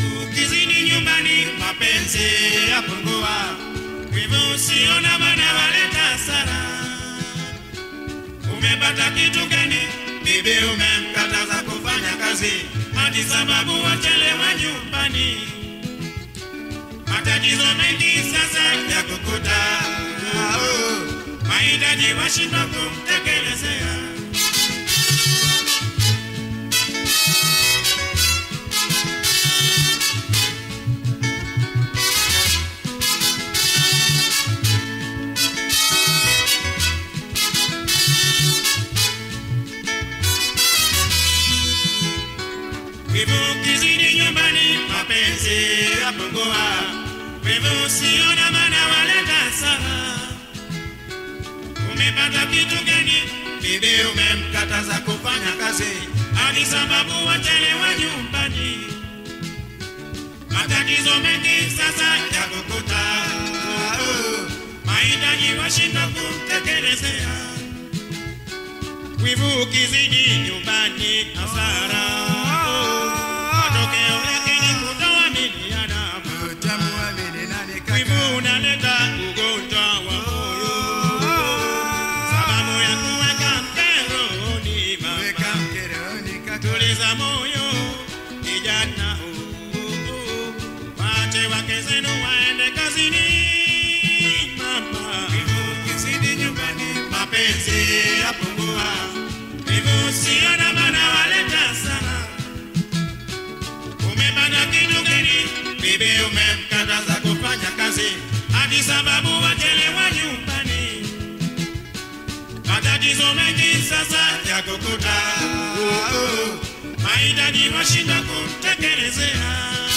Wivu ukizidi nyumbani, mapenzi yapungua. Wivu usiona bana waleta sana. Umepata kitu gani? Bibi umemkataza kufanya kazi hadi sababu wachelewa nyumbani. Matatizo mengi sasa ya kukuta, mahitaji washindwa kumtekelezea. Yapungua. Wivu usiona maana wala hasara. Umepata kitu gani? Bibi umemkataza kufanya kazi ani sababu wachelewa nyumbani. Matatizo mengi sasa ya kukuta, oh, mahitaji washinda kumtekelezea. Wivu ukizidi nyumbani, hasara sababu wachelewa nyumbani. Matatizo mengi sasa ya kukuta, mahitaji washinda kumtekelezea.